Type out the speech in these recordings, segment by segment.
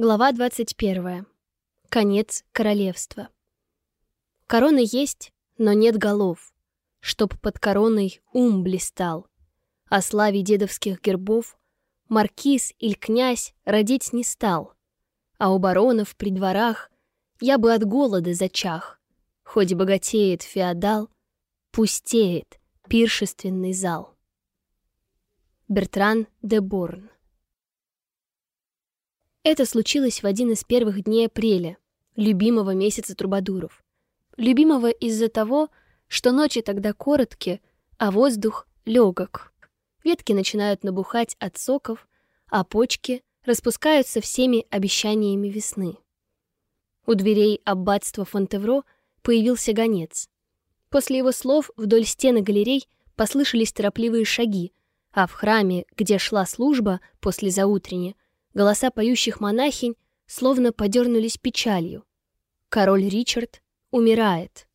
Глава 21. Конец королевства. Короны есть, но нет голов, чтоб под короной ум блистал. О славе дедовских гербов маркиз или князь родить не стал, а у баронов при дворах я бы от голода зачах, хоть богатеет феодал, пустеет пиршественный зал. Бертран де Борн это случилось в один из первых дней апреля, любимого месяца трубадуров. Любимого из-за того, что ночи тогда короткие, а воздух легок. Ветки начинают набухать от соков, а почки распускаются всеми обещаниями весны. У дверей аббатства Фонтевро появился гонец. После его слов вдоль стены галерей послышались торопливые шаги, а в храме, где шла служба после заутренне, Голоса поющих монахинь словно подернулись печалью. Король Ричард умирает.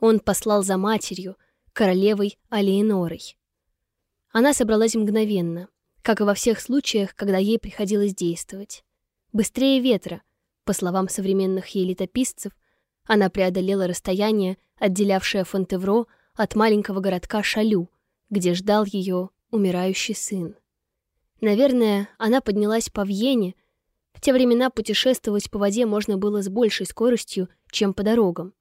Он послал за матерью, королевой Алиенорой. Она собралась мгновенно, как и во всех случаях, когда ей приходилось действовать. Быстрее ветра, по словам современных ей летописцев, она преодолела расстояние, отделявшее Фонтевро от маленького городка Шалю, где ждал ее умирающий сын. Наверное, она поднялась по Вьене. В те времена путешествовать по воде можно было с большей скоростью, чем по дорогам.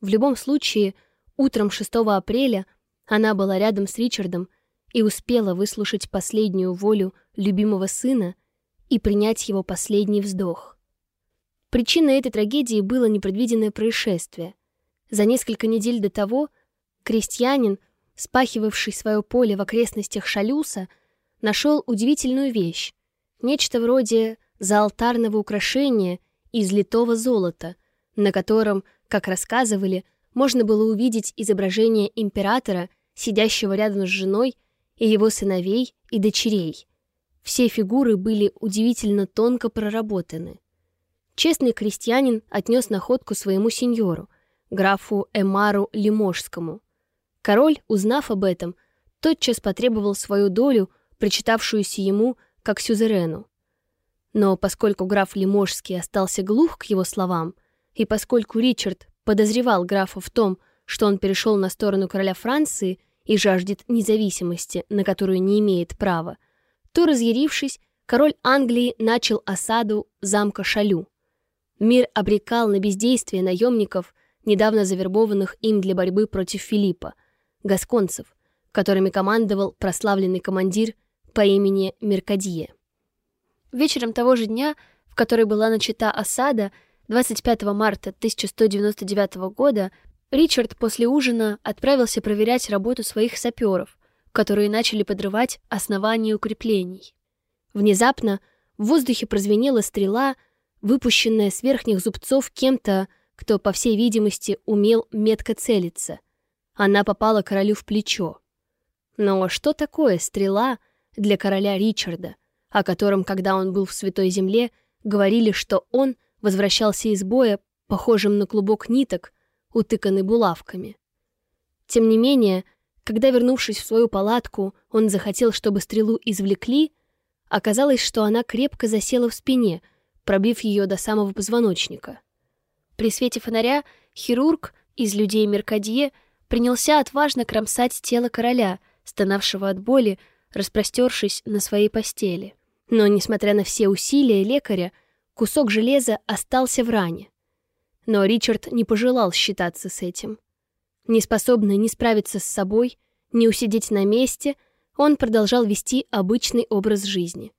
В любом случае, утром 6 апреля она была рядом с Ричардом и успела выслушать последнюю волю любимого сына и принять его последний вздох. Причиной этой трагедии было непредвиденное происшествие. За несколько недель до того крестьянин, спахивавший свое поле в окрестностях Шалюса, нашел удивительную вещь, нечто вроде заалтарного украшения из литого золота, на котором, как рассказывали, можно было увидеть изображение императора, сидящего рядом с женой, и его сыновей и дочерей. Все фигуры были удивительно тонко проработаны. Честный крестьянин отнес находку своему сеньору, графу Эмару Лиможскому. Король, узнав об этом, тотчас потребовал свою долю причитавшуюся ему как сюзерену. Но поскольку граф Лиможский остался глух к его словам, и поскольку Ричард подозревал графа в том, что он перешел на сторону короля Франции и жаждет независимости, на которую не имеет права, то, разъярившись, король Англии начал осаду замка Шалю. Мир обрекал на бездействие наемников, недавно завербованных им для борьбы против Филиппа, гасконцев, которыми командовал прославленный командир по имени Меркадье. Вечером того же дня, в который была начата осада, 25 марта 1199 года, Ричард после ужина отправился проверять работу своих саперов, которые начали подрывать основания укреплений. Внезапно в воздухе прозвенела стрела, выпущенная с верхних зубцов кем-то, кто, по всей видимости, умел метко целиться. Она попала королю в плечо. Но что такое стрела — для короля Ричарда, о котором, когда он был в Святой Земле, говорили, что он возвращался из боя, похожим на клубок ниток, утыканный булавками. Тем не менее, когда, вернувшись в свою палатку, он захотел, чтобы стрелу извлекли, оказалось, что она крепко засела в спине, пробив ее до самого позвоночника. При свете фонаря хирург из людей Меркадье принялся отважно кромсать тело короля, стонавшего от боли, распростершись на своей постели. Но, несмотря на все усилия лекаря, кусок железа остался в ране. Но Ричард не пожелал считаться с этим. Неспособный ни справиться с собой, ни усидеть на месте, он продолжал вести обычный образ жизни.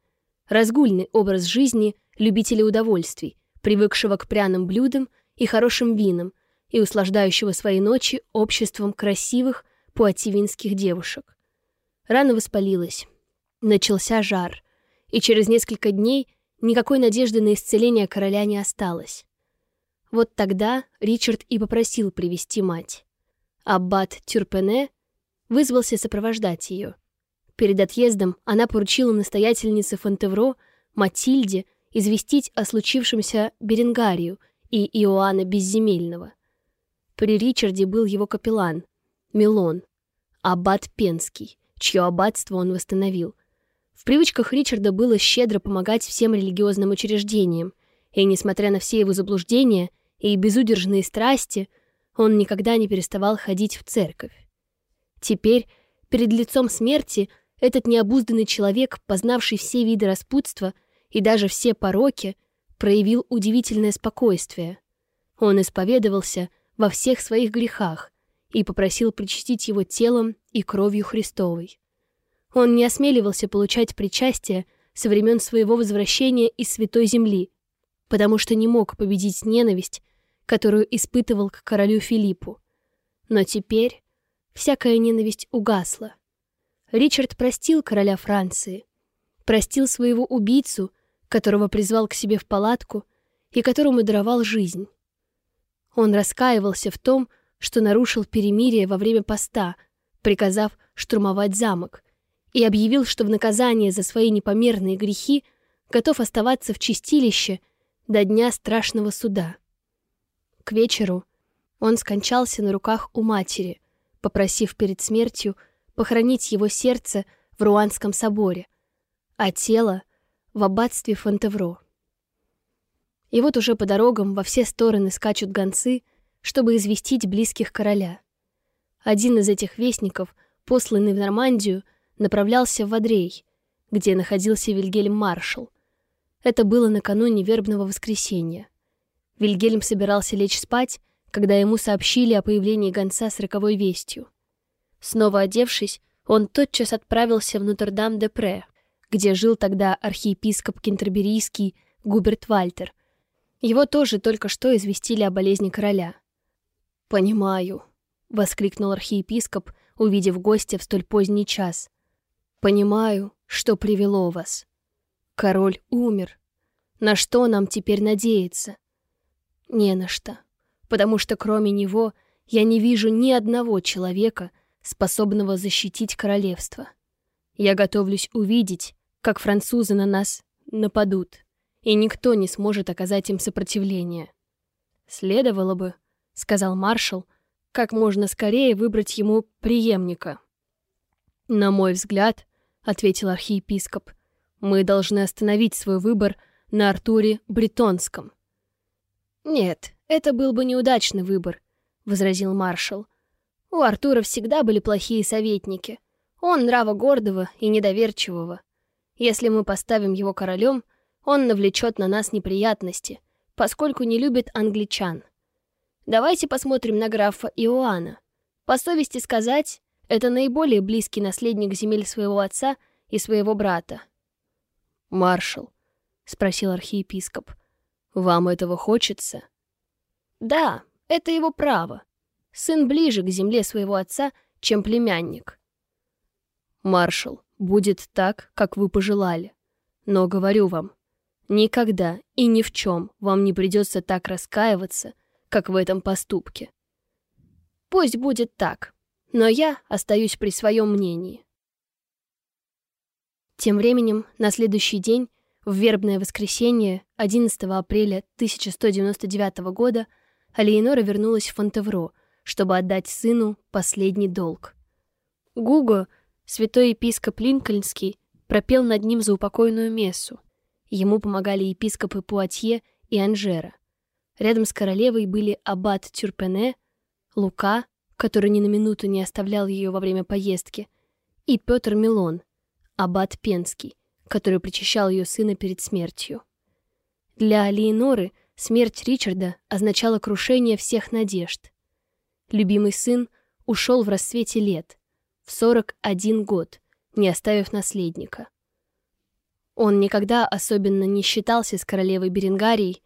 Разгульный образ жизни любителя удовольствий, привыкшего к пряным блюдам и хорошим винам и услаждающего свои ночи обществом красивых пуативинских девушек. Рана воспалилась. Начался жар. И через несколько дней никакой надежды на исцеление короля не осталось. Вот тогда Ричард и попросил привести мать. Аббат Тюрпене вызвался сопровождать ее. Перед отъездом она поручила настоятельнице Фонтевро, Матильде, известить о случившемся Беренгарию и Иоанна Безземельного. При Ричарде был его капеллан, Милон, аббат Пенский, чье аббатство он восстановил. В привычках Ричарда было щедро помогать всем религиозным учреждениям, И несмотря на все его заблуждения и безудержные страсти, он никогда не переставал ходить в церковь. Теперь, перед лицом смерти, этот необузданный человек, познавший все виды распутства и даже все пороки, проявил удивительное спокойствие. Он исповедовался во всех своих грехах и попросил причастить его телом и кровью Христовой. Он не осмеливался получать причастие со времен своего возвращения из Святой Земли, потому что не мог победить ненависть, которую испытывал к королю Филиппу. Но теперь всякая ненависть угасла. Ричард простил короля Франции, простил своего убийцу, которого призвал к себе в палатку и которому даровал жизнь. Он раскаивался в том, что нарушил перемирие во время поста, приказав штурмовать замок, и объявил, что в наказание за свои непомерные грехи готов оставаться в чистилище до дня страшного суда. К вечеру он скончался на руках у матери, попросив перед смертью похоронить его сердце в Руанском соборе, а тело — в аббатстве Фонтевро. И вот уже по дорогам во все стороны скачут гонцы, чтобы известить близких короля. Один из этих вестников, посланный в Нормандию, направлялся в Адрей, где находился Вильгельм Маршал. Это было накануне вербного воскресенья. Вильгельм собирался лечь спать, когда ему сообщили о появлении гонца с роковой вестью. Снова одевшись, он тотчас отправился в Нотр-Дам-де-Пре, где жил тогда архиепископ кентерберийский Губерт Вальтер. Его тоже только что известили о болезни короля. «Понимаю», — воскликнул архиепископ, увидев гостя в столь поздний час. «Понимаю, что привело вас. Король умер. На что нам теперь надеяться?» Не на что, потому что кроме него я не вижу ни одного человека, способного защитить королевство. Я готовлюсь увидеть, как французы на нас нападут, и никто не сможет оказать им сопротивление. Следовало бы, — сказал маршал, — как можно скорее выбрать ему преемника. «На мой взгляд», — ответил архиепископ, — «мы должны остановить свой выбор на Артуре Бретонском, «Нет, это был бы неудачный выбор», — возразил маршал. «У Артура всегда были плохие советники. Он нрава гордого и недоверчивого. Если мы поставим его королем, он навлечет на нас неприятности, поскольку не любит англичан. Давайте посмотрим на графа Иоанна. По совести сказать, это наиболее близкий наследник земель своего отца и своего брата. «Маршал», — спросил архиепископ, — вам этого хочется? Да, это его право. Сын ближе к земле своего отца, чем племянник. Маршал, будет так, как вы пожелали. Но говорю вам, никогда и ни в чем вам не придется так раскаиваться, как в этом поступке. Пусть будет так, но я остаюсь при своем мнении. Тем временем, на следующий день в вербное воскресенье 11 апреля 1199 года Алиенора вернулась в Фонтевро, чтобы отдать сыну последний долг. Гуго, святой епископ Линкольнский, пропел над ним заупокойную мессу. Ему помогали епископы Пуатье и Анжера. Рядом с королевой были аббат Тюрпене, Лука, который ни на минуту не оставлял ее во время поездки, и Петр Милон, аббат Пенский, который причащал ее сына перед смертью. Для Леоноры смерть Ричарда означала крушение всех надежд. Любимый сын ушел в рассвете лет, в 41 год, не оставив наследника. Он никогда особенно не считался с королевой Беренгарией,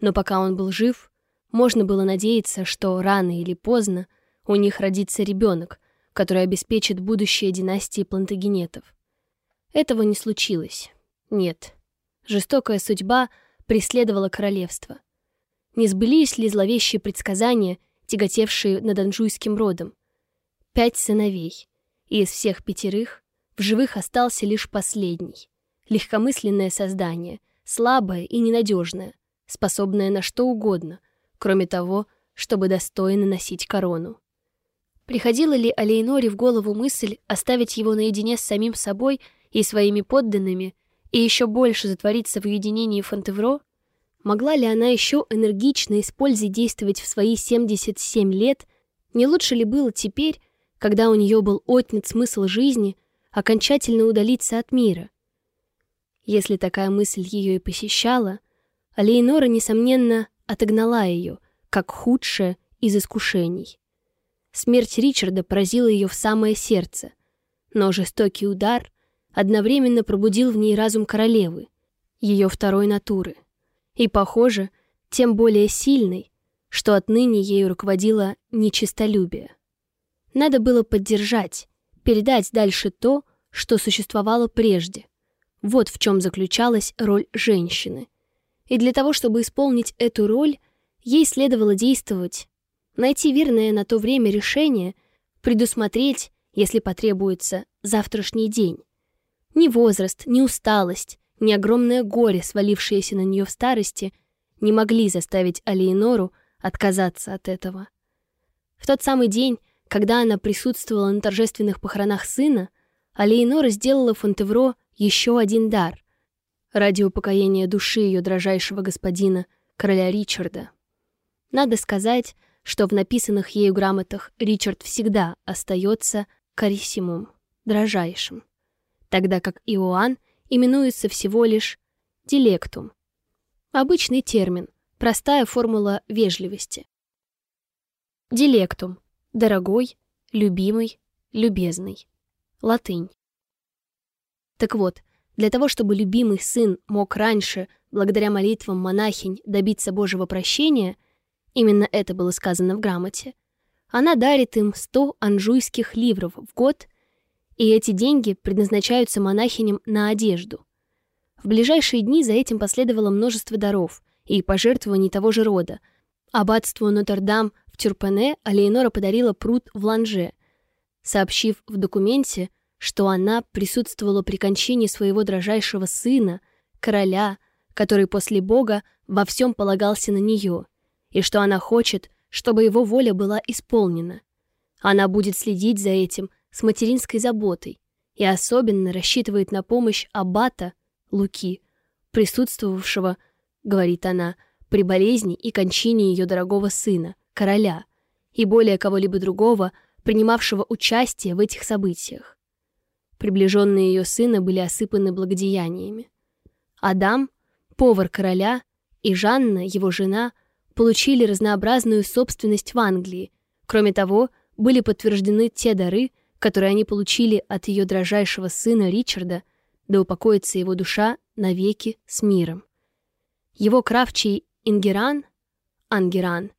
но пока он был жив, можно было надеяться, что рано или поздно у них родится ребенок, который обеспечит будущее династии плантагенетов. Этого не случилось. Нет. Жестокая судьба преследовала королевство. Не сбылись ли зловещие предсказания, тяготевшие над анжуйским родом? Пять сыновей, и из всех пятерых в живых остался лишь последний. Легкомысленное создание, слабое и ненадежное, способное на что угодно, кроме того, чтобы достойно носить корону. Приходила ли Алейноре в голову мысль оставить его наедине с самим собой и своими подданными, и еще больше затвориться в уединении Фонтевро? могла ли она еще энергично использовать действовать в свои 77 лет, не лучше ли было теперь, когда у нее был отнят смысл жизни, окончательно удалиться от мира? Если такая мысль ее и посещала, Алейнора, несомненно, отогнала ее, как худшее из искушений. Смерть Ричарда поразила ее в самое сердце, но жестокий удар одновременно пробудил в ней разум королевы, ее второй натуры, и, похоже, тем более сильной, что отныне ею руководило нечистолюбие. Надо было поддержать, передать дальше то, что существовало прежде. Вот в чем заключалась роль женщины. И для того, чтобы исполнить эту роль, ей следовало действовать найти верное на то время решение, предусмотреть, если потребуется, завтрашний день. Ни возраст, ни усталость, ни огромное горе, свалившееся на нее в старости, не могли заставить Алиенору отказаться от этого. В тот самый день, когда она присутствовала на торжественных похоронах сына, Алиенора сделала Фонтевро еще один дар ради упокоения души ее дрожайшего господина, короля Ричарда. Надо сказать, что в написанных ею грамотах Ричард всегда остается кариссимум, дрожайшим, тогда как Иоанн именуется всего лишь дилектум. Обычный термин, простая формула вежливости. Дилектум – дорогой, любимый, любезный. Латынь. Так вот, для того, чтобы любимый сын мог раньше, благодаря молитвам монахинь, добиться Божьего прощения, Именно это было сказано в грамоте. Она дарит им 100 анжуйских ливров в год, и эти деньги предназначаются монахиням на одежду. В ближайшие дни за этим последовало множество даров и пожертвований того же рода. Аббатству Нотр-Дам в Тюрпене Алейнора подарила пруд в Ланже, сообщив в документе, что она присутствовала при кончине своего дрожайшего сына, короля, который после Бога во всем полагался на нее — и что она хочет, чтобы его воля была исполнена. Она будет следить за этим с материнской заботой и особенно рассчитывает на помощь аббата Луки, присутствовавшего, говорит она, при болезни и кончине ее дорогого сына, короля, и более кого-либо другого, принимавшего участие в этих событиях. Приближенные ее сына были осыпаны благодеяниями. Адам, повар короля, и Жанна, его жена — получили разнообразную собственность в Англии. Кроме того, были подтверждены те дары, которые они получили от ее дрожайшего сына Ричарда, да упокоится его душа навеки с миром. Его кравчий Ингеран, Ангеран,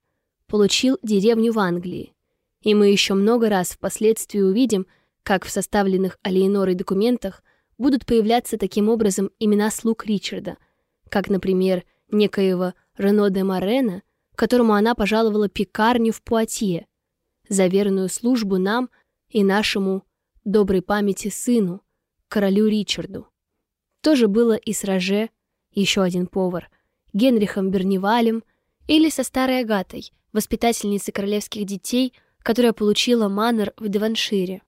получил деревню в Англии, и мы еще много раз впоследствии увидим, как в составленных Алиенорой документах будут появляться таким образом имена слуг Ричарда, как, например, некоего Рено де Морена, которому она пожаловала пекарню в Пуатье, за верную службу нам и нашему доброй памяти сыну, королю Ричарду. То же было и с Роже, еще один повар, Генрихом Бернивалем или со старой Агатой, воспитательницей королевских детей, которая получила манор в Деваншире.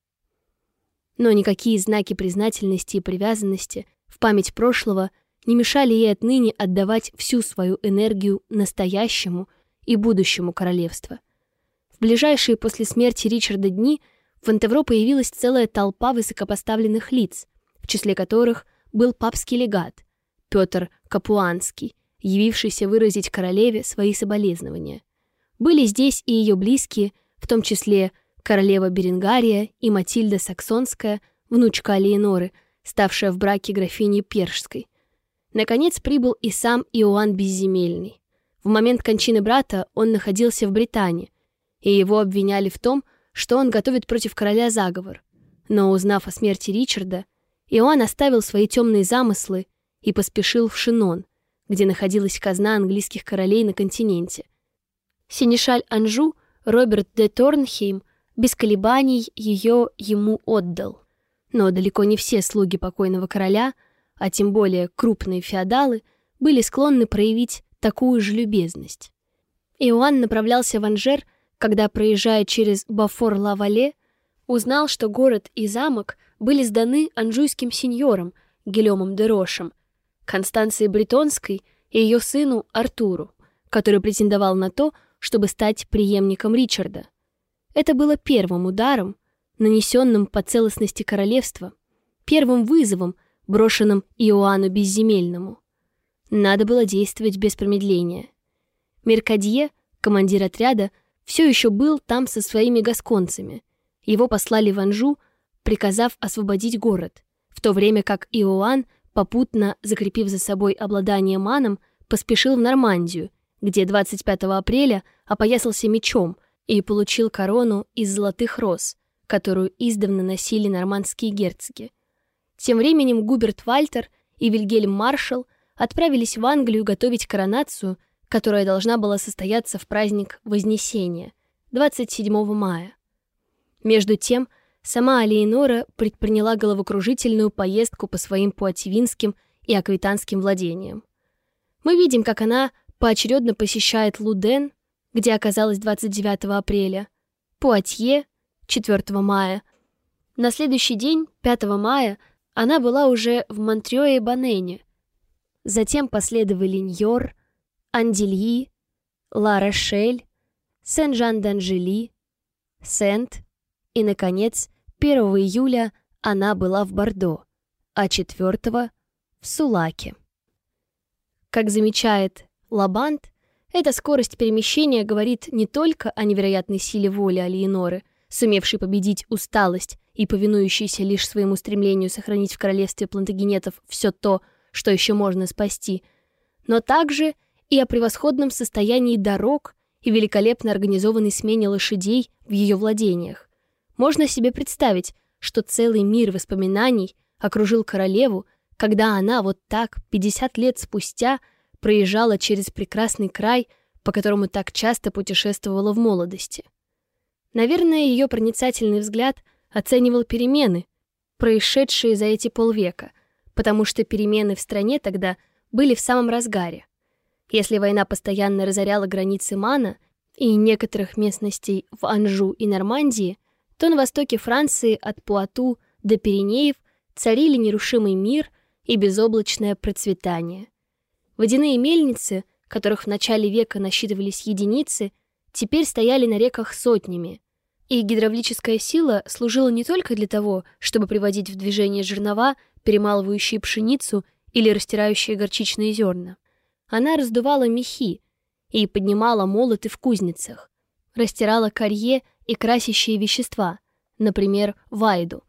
Но никакие знаки признательности и привязанности в память прошлого не мешали ей отныне отдавать всю свою энергию настоящему и будущему королевства. В ближайшие после смерти Ричарда дни в Фонтевро появилась целая толпа высокопоставленных лиц, в числе которых был папский легат Петр Капуанский, явившийся выразить королеве свои соболезнования. Были здесь и ее близкие, в том числе королева Беренгария и Матильда Саксонская, внучка Алиеноры, ставшая в браке графиней Першской. Наконец прибыл и сам Иоанн Безземельный. В момент кончины брата он находился в Британии, и его обвиняли в том, что он готовит против короля заговор. Но узнав о смерти Ричарда, Иоанн оставил свои темные замыслы и поспешил в Шинон, где находилась казна английских королей на континенте. Синешаль Анжу Роберт де Торнхейм без колебаний ее ему отдал. Но далеко не все слуги покойного короля, а тем более крупные феодалы, были склонны проявить такую же любезность. Иоанн направлялся в Анжер, когда, проезжая через Бафор-Лавале, узнал, что город и замок были сданы анжуйским сеньором Гелемом де Рошем, Констанцией Бретонской и ее сыну Артуру, который претендовал на то, чтобы стать преемником Ричарда. Это было первым ударом, нанесенным по целостности королевства, первым вызовом, брошенным Иоанну Безземельному. Надо было действовать без промедления. Меркадье, командир отряда, все еще был там со своими гасконцами. Его послали в Анжу, приказав освободить город, в то время как Иоанн, попутно закрепив за собой обладание маном, поспешил в Нормандию, где 25 апреля опоясался мечом и получил корону из золотых роз, которую издавна носили нормандские герцоги. Тем временем Губерт Вальтер и Вильгельм Маршал отправились в Англию готовить коронацию, которая должна была состояться в праздник Вознесения, 27 мая. Между тем, сама Алиенора предприняла головокружительную поездку по своим пуативинским и аквитанским владениям. Мы видим, как она поочередно посещает Луден, где оказалась 29 апреля, Пуатье 4 мая. На следующий день, 5 мая, она была уже в Монтрёе и Банене. Затем последовали Ньор, Андельи, Ла-Рошель, Сен-Жан-d'Анжели, Сент и, наконец, 1 июля она была в Бордо, а 4 — в Сулаке. Как замечает Лабант, эта скорость перемещения говорит не только о невероятной силе воли Алиеноры, сумевшей победить усталость и повинующейся лишь своему стремлению сохранить в королевстве плантагенетов все то, что еще можно спасти, но также и о превосходном состоянии дорог и великолепно организованной смене лошадей в ее владениях. Можно себе представить, что целый мир воспоминаний окружил королеву, когда она вот так, 50 лет спустя, проезжала через прекрасный край, по которому так часто путешествовала в молодости. Наверное, ее проницательный взгляд оценивал перемены, происшедшие за эти полвека, потому что перемены в стране тогда были в самом разгаре. Если война постоянно разоряла границы Мана и некоторых местностей в Анжу и Нормандии, то на востоке Франции от Пуату до Пиренеев царили нерушимый мир и безоблачное процветание. Водяные мельницы, которых в начале века насчитывались единицы, теперь стояли на реках сотнями, и гидравлическая сила служила не только для того, чтобы приводить в движение жернова, перемалывающие пшеницу или растирающие горчичные зерна. Она раздувала мехи и поднимала молоты в кузницах, растирала корье и красящие вещества, например, вайду,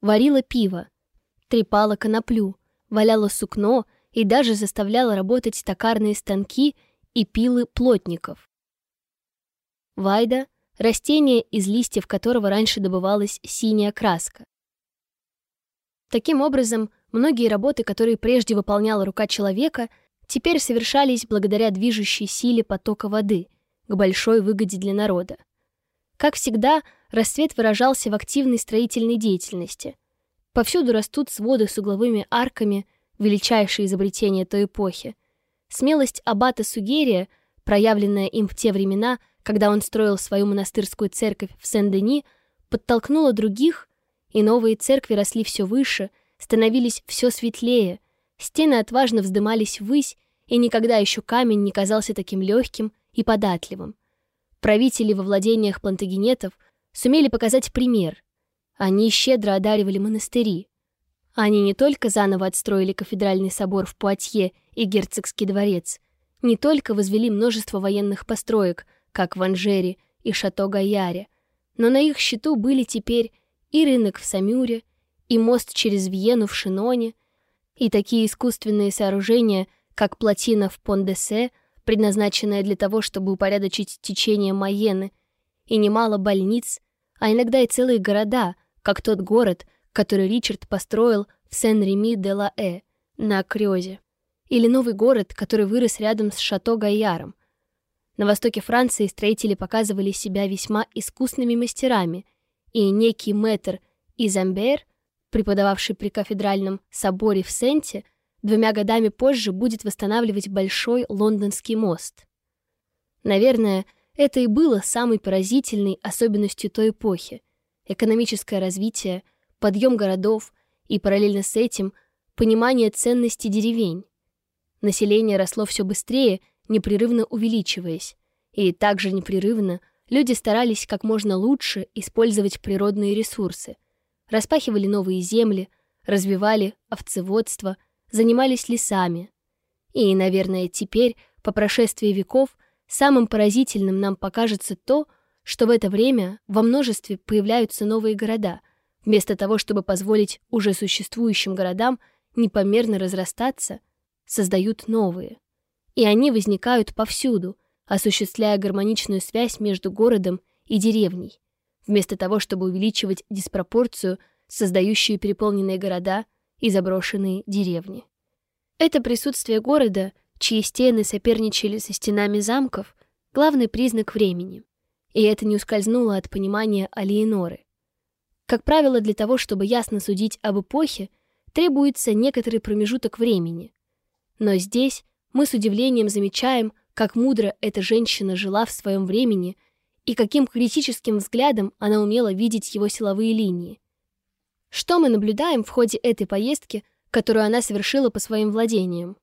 варила пиво, трепала коноплю, валяла сукно и даже заставляла работать токарные станки и пилы плотников. Вайда — растение, из листьев которого раньше добывалась синяя краска. Таким образом, многие работы, которые прежде выполняла рука человека, теперь совершались благодаря движущей силе потока воды, к большой выгоде для народа. Как всегда, расцвет выражался в активной строительной деятельности. Повсюду растут своды с угловыми арками, величайшее изобретение той эпохи. Смелость аббата Сугерия, проявленная им в те времена, когда он строил свою монастырскую церковь в Сен-Дени, подтолкнула других, и новые церкви росли все выше, становились все светлее, стены отважно вздымались ввысь, и никогда еще камень не казался таким легким и податливым. Правители во владениях плантагенетов сумели показать пример. Они щедро одаривали монастыри. Они не только заново отстроили кафедральный собор в Пуатье и герцогский дворец, не только возвели множество военных построек, как в Анжере и Шато-Гаяре, но на их счету были теперь и рынок в Самюре, и мост через Вьену в Шиноне, и такие искусственные сооружения, как плотина в Пон-де-Се, предназначенная для того, чтобы упорядочить течение Майены, и немало больниц, а иногда и целые города, как тот город, который Ричард построил в Сен-Реми-де-Ла-Э на Крёзе, или новый город, который вырос рядом с Шато-Гайяром. На востоке Франции строители показывали себя весьма искусными мастерами, и некий мэтр Изамбер, преподававший при кафедральном соборе в Сенте, двумя годами позже будет восстанавливать большой лондонский мост. Наверное, это и было самой поразительной особенностью той эпохи — экономическое развитие, подъем городов и параллельно с этим понимание ценности деревень. Население росло все быстрее, непрерывно увеличиваясь. И также непрерывно люди старались как можно лучше использовать природные ресурсы. Распахивали новые земли, развивали овцеводство, занимались лесами. И, наверное, теперь, по прошествии веков, самым поразительным нам покажется то, что в это время во множестве появляются новые города, вместо того, чтобы позволить уже существующим городам непомерно разрастаться, создают новые. И они возникают повсюду, осуществляя гармоничную связь между городом и деревней, вместо того, чтобы увеличивать диспропорцию, создающую переполненные города и заброшенные деревни. Это присутствие города, чьи стены соперничали со стенами замков, главный признак времени. И это не ускользнуло от понимания Алиеноры. Как правило, для того, чтобы ясно судить об эпохе, требуется некоторый промежуток времени. Но здесь мы с удивлением замечаем, как мудро эта женщина жила в своем времени и каким критическим взглядом она умела видеть его силовые линии. Что мы наблюдаем в ходе этой поездки, которую она совершила по своим владениям?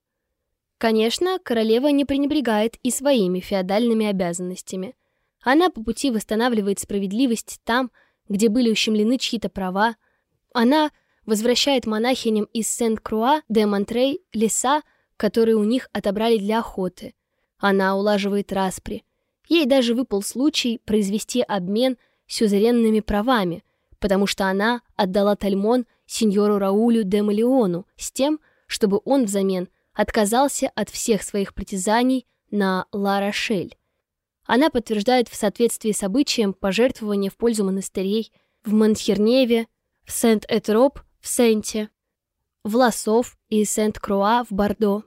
Конечно, королева не пренебрегает и своими феодальными обязанностями. Она по пути восстанавливает справедливость там, где были ущемлены чьи-то права. Она возвращает монахиням из Сент-Круа де Монтрей леса, которые у них отобрали для охоты. Она улаживает распри. Ей даже выпал случай произвести обмен сюзеренными правами, потому что она отдала Тальмон сеньору Раулю де Малеону с тем, чтобы он взамен отказался от всех своих притязаний на Ла-Рошель. Она подтверждает в соответствии с обычаем пожертвования в пользу монастырей в Монтхерневе, в Сент-Этроп, в Сенте, в Лосов и Сент-Круа в Бордо.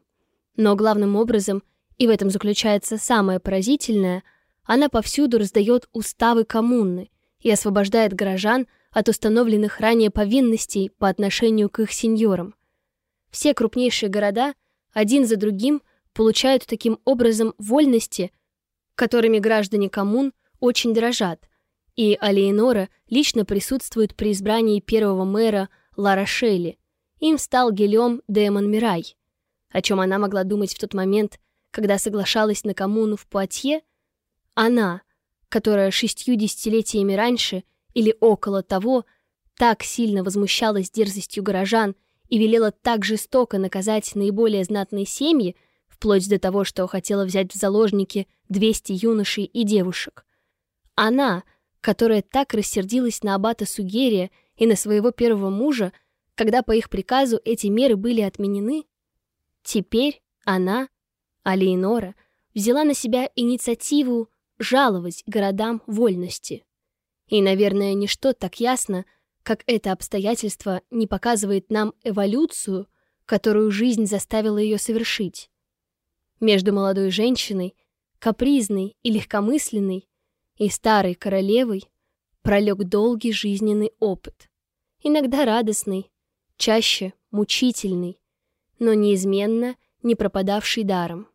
Но главным образом, и в этом заключается самое поразительное, она повсюду раздает уставы коммуны и освобождает горожан от установленных ранее повинностей по отношению к их сеньорам. Все крупнейшие города один за другим получают таким образом вольности, которыми граждане коммун очень дорожат, и Алиенора лично присутствует при избрании первого мэра Лара Шелли. Им стал Гелем де Монмирай, о чем она могла думать в тот момент, когда соглашалась на коммуну в Пуатье, она, которая шестью десятилетиями раньше или около того так сильно возмущалась дерзостью горожан и велела так жестоко наказать наиболее знатные семьи, вплоть до того, что хотела взять в заложники 200 юношей и девушек. Она, которая так рассердилась на аббата Сугерия и на своего первого мужа, когда по их приказу эти меры были отменены, Теперь она, Алиенора, взяла на себя инициативу жаловать городам вольности. И, наверное, ничто так ясно, как это обстоятельство не показывает нам эволюцию, которую жизнь заставила ее совершить. Между молодой женщиной, капризной и легкомысленной, и старой королевой пролег долгий жизненный опыт, иногда радостный, чаще мучительный, но неизменно не пропадавший даром.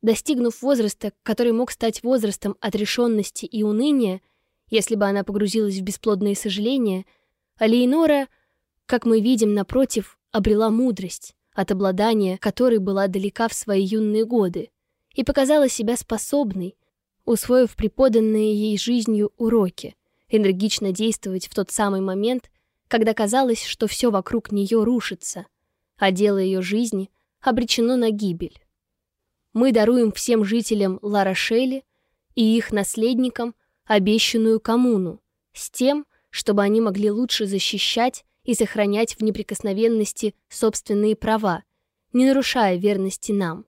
Достигнув возраста, который мог стать возрастом отрешенности и уныния, если бы она погрузилась в бесплодные сожаления, Алейнора, как мы видим, напротив, обрела мудрость, от обладания которой была далека в свои юные годы, и показала себя способной, усвоив преподанные ей жизнью уроки, энергично действовать в тот самый момент, когда казалось, что все вокруг нее рушится — а дело ее жизни обречено на гибель. Мы даруем всем жителям Ларошели и их наследникам обещанную коммуну с тем, чтобы они могли лучше защищать и сохранять в неприкосновенности собственные права, не нарушая верности нам.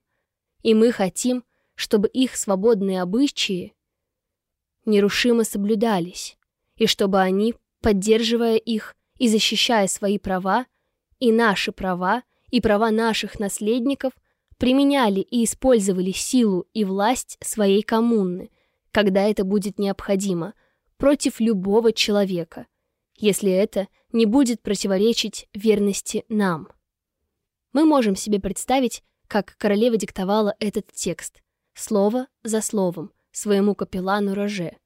И мы хотим, чтобы их свободные обычаи нерушимо соблюдались, и чтобы они, поддерживая их и защищая свои права, и наши права, и права наших наследников применяли и использовали силу и власть своей коммуны, когда это будет необходимо, против любого человека, если это не будет противоречить верности нам. Мы можем себе представить, как королева диктовала этот текст, слово за словом, своему капеллану Роже,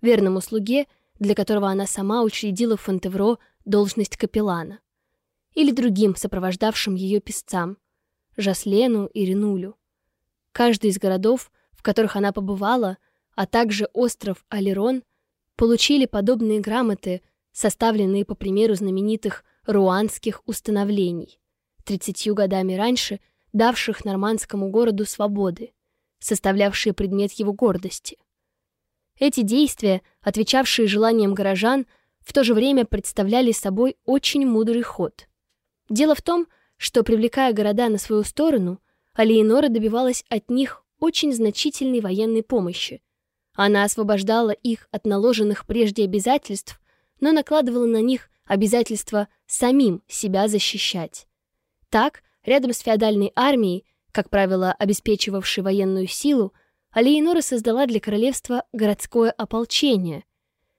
верному слуге, для которого она сама учредила в Фонтевро должность капеллана или другим сопровождавшим ее песцам, Жаслену и Ренулю. Каждый из городов, в которых она побывала, а также остров Алерон, получили подобные грамоты, составленные по примеру знаменитых руанских установлений, 30 годами раньше давших нормандскому городу свободы, составлявшие предмет его гордости. Эти действия, отвечавшие желаниям горожан, в то же время представляли собой очень мудрый ход. Дело в том, что, привлекая города на свою сторону, Алиенора добивалась от них очень значительной военной помощи. Она освобождала их от наложенных прежде обязательств, но накладывала на них обязательство самим себя защищать. Так, рядом с феодальной армией, как правило, обеспечивавшей военную силу, Алиенора создала для королевства городское ополчение.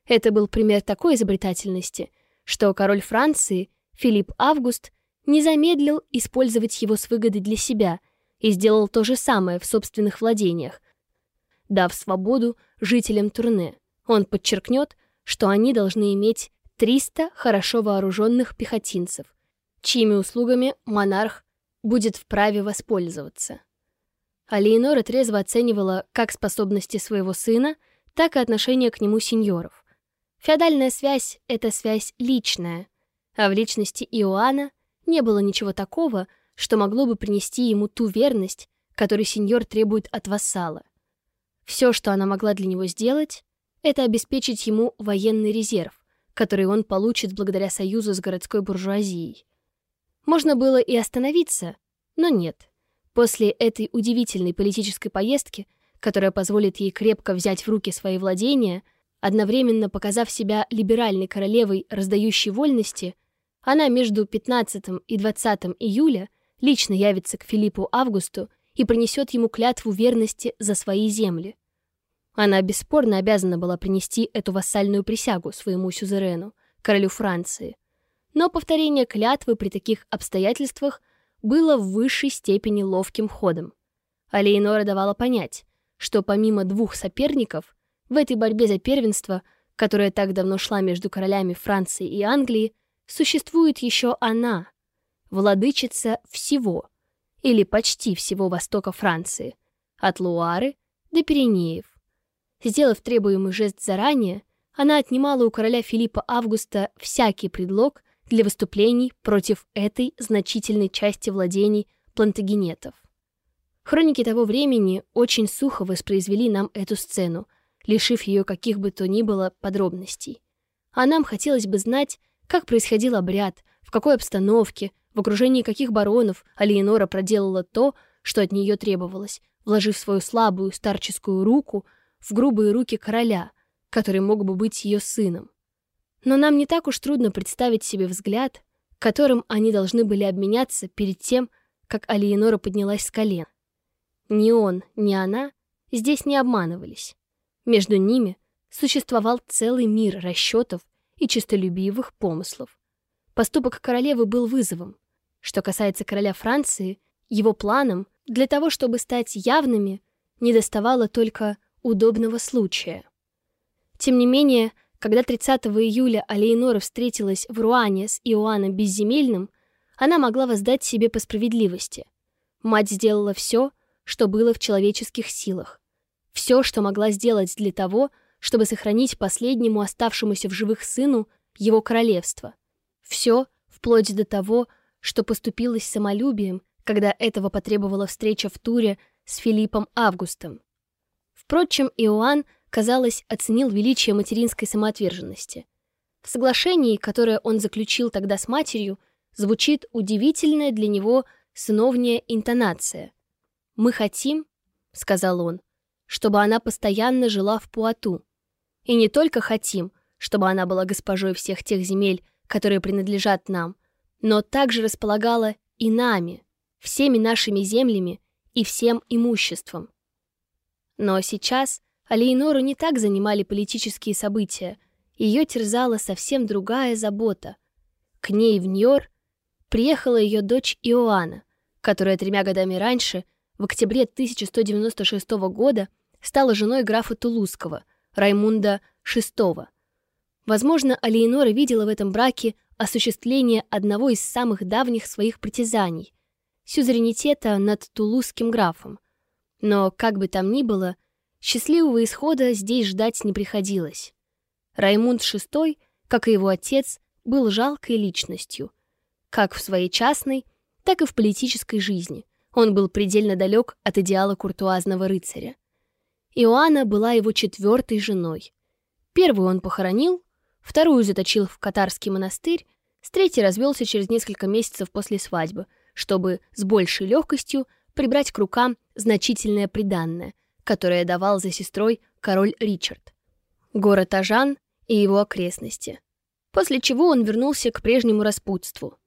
Это был пример такой изобретательности, что король Франции, Филипп Август, не замедлил использовать его с выгодой для себя и сделал то же самое в собственных владениях, дав свободу жителям Турне. Он подчеркнет, что они должны иметь 300 хорошо вооруженных пехотинцев, чьими услугами монарх будет вправе воспользоваться. А Леонора трезво оценивала как способности своего сына, так и отношение к нему сеньоров. Феодальная связь — это связь личная, а в личности Иоанна не было ничего такого, что могло бы принести ему ту верность, которую сеньор требует от вассала. Все, что она могла для него сделать, это обеспечить ему военный резерв, который он получит благодаря союзу с городской буржуазией. Можно было и остановиться, но нет. После этой удивительной политической поездки, которая позволит ей крепко взять в руки свои владения, одновременно показав себя либеральной королевой, раздающей вольности, она между 15 и 20 июля лично явится к Филиппу Августу и принесет ему клятву верности за свои земли. Она бесспорно обязана была принести эту вассальную присягу своему сюзерену, королю Франции. Но повторение клятвы при таких обстоятельствах было в высшей степени ловким ходом. А Лейнора давала понять, что помимо двух соперников, в этой борьбе за первенство, которая так давно шла между королями Франции и Англии, существует еще она, владычица всего, или почти всего востока Франции, от Луары до Пиренеев. Сделав требуемый жест заранее, она отнимала у короля Филиппа Августа всякий предлог для выступлений против этой значительной части владений плантагенетов. Хроники того времени очень сухо воспроизвели нам эту сцену, лишив ее каких бы то ни было подробностей. А нам хотелось бы знать, как происходил обряд, в какой обстановке, в окружении каких баронов Алиенора проделала то, что от нее требовалось, вложив свою слабую старческую руку в грубые руки короля, который мог бы быть ее сыном. Но нам не так уж трудно представить себе взгляд, которым они должны были обменяться перед тем, как Алиенора поднялась с колен. Ни он, ни она здесь не обманывались. Между ними существовал целый мир расчетов и честолюбивых помыслов. Поступок королевы был вызовом. Что касается короля Франции, его планам для того, чтобы стать явными, недоставало только удобного случая. Тем не менее, когда 30 июля Алейнора встретилась в Руане с Иоанном Безземельным, она могла воздать себе по справедливости. Мать сделала все, что было в человеческих силах. Все, что могла сделать для того, чтобы сохранить последнему оставшемуся в живых сыну его королевство. Все, вплоть до того, что поступилось самолюбием, когда этого потребовала встреча в туре с Филиппом Августом. Впрочем, Иоанн казалось, оценил величие материнской самоотверженности. В соглашении, которое он заключил тогда с матерью, звучит удивительная для него сыновняя интонация. «Мы хотим», — сказал он, — «чтобы она постоянно жила в Пуату. И не только хотим, чтобы она была госпожой всех тех земель, которые принадлежат нам, но также располагала и нами, всеми нашими землями и всем имуществом. Но сейчас а Лейнору не так занимали политические события. Ее терзала совсем другая забота. К ней в Нью-Йорк приехала ее дочь Иоанна, которая тремя годами раньше, в октябре 1196 года, стала женой графа Тулузского, Раймунда VI. Возможно, Алиенора видела в этом браке осуществление одного из самых давних своих притязаний. сюзеренитета над тулузским графом. Но, как бы там ни было, счастливого исхода здесь ждать не приходилось. Раймунд VI, как и его отец, был жалкой личностью. Как в своей частной, так и в политической жизни. Он был предельно далек от идеала куртуазного рыцаря. Иоанна была его четвертой женой. Первую он похоронил, вторую заточил в катарский монастырь, с третьей развелся через несколько месяцев после свадьбы, чтобы с большей легкостью прибрать к рукам значительное приданное, которое давал за сестрой король Ричард. Город Ажан и его окрестности. После чего он вернулся к прежнему распутству.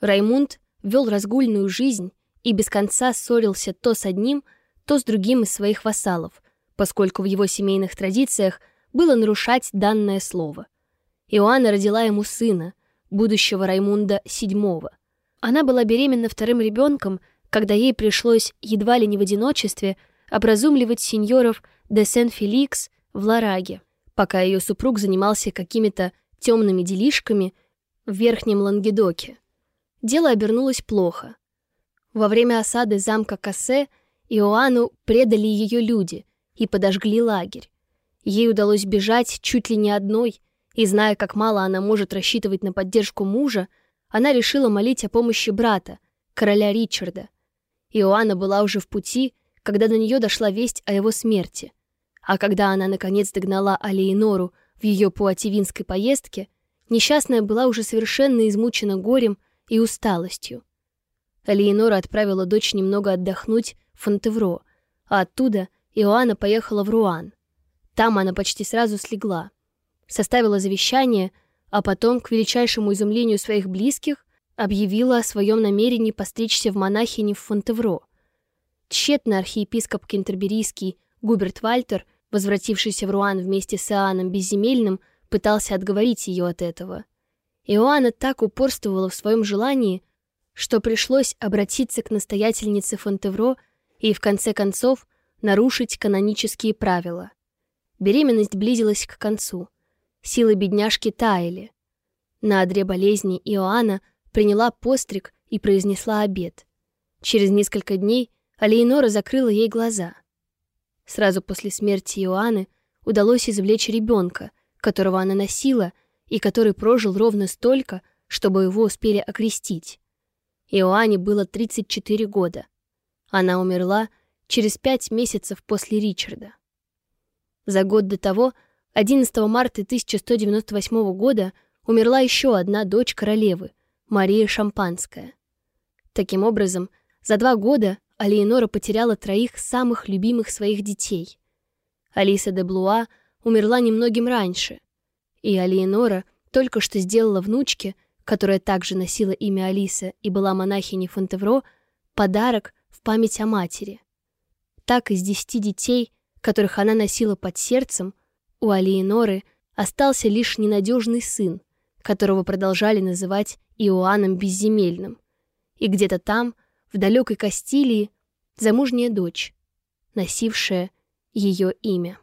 Раймунд вел разгульную жизнь и без конца ссорился то с одним, то с другим из своих вассалов, поскольку в его семейных традициях было нарушать данное слово. Иоанна родила ему сына, будущего Раймунда VII. Она была беременна вторым ребенком, когда ей пришлось едва ли не в одиночестве образумливать сеньоров де Сен-Феликс в Лараге, пока ее супруг занимался какими-то темными делишками в Верхнем Лангедоке. Дело обернулось плохо. Во время осады замка Кассе Иоанну предали ее люди и подожгли лагерь. Ей удалось бежать чуть ли не одной, и зная, как мало она может рассчитывать на поддержку мужа, она решила молить о помощи брата, короля Ричарда. Иоанна была уже в пути, когда до нее дошла весть о его смерти. А когда она наконец догнала Алиенору в ее пуативинской поездке, несчастная была уже совершенно измучена горем и усталостью. Алиенора отправила дочь немного отдохнуть в Фонтевро, а оттуда Иоанна поехала в Руан. Там она почти сразу слегла. Составила завещание, а потом, к величайшему изумлению своих близких, объявила о своем намерении постричься в монахини в Фонтевро. Тщетно архиепископ Кентерберийский Губерт Вальтер, возвратившийся в Руан вместе с Иоанном Безземельным, пытался отговорить ее от этого. Иоанна так упорствовала в своем желании, что пришлось обратиться к настоятельнице Фонтевро и, в конце концов, нарушить канонические правила. Беременность близилась к концу. Силы бедняжки таяли. На одре болезни Иоанна приняла постриг и произнесла обед. Через несколько дней Алейнора закрыла ей глаза. Сразу после смерти Иоанны удалось извлечь ребенка, которого она носила и который прожил ровно столько, чтобы его успели окрестить. Иоанне было 34 года. Она умерла через пять месяцев после Ричарда. За год до того, 11 марта 1198 года, умерла еще одна дочь королевы, Мария Шампанская. Таким образом, за два года Алиенора потеряла троих самых любимых своих детей. Алиса де Блуа умерла немногим раньше, и Алиенора только что сделала внучке, которая также носила имя Алиса и была монахиней Фонтевро, подарок в память о матери. Так из десяти детей, которых она носила под сердцем, у Алиеноры остался лишь ненадежный сын, которого продолжали называть Иоанном Безземельным. И где-то там, в далекой Кастилии, замужняя дочь, носившая ее имя.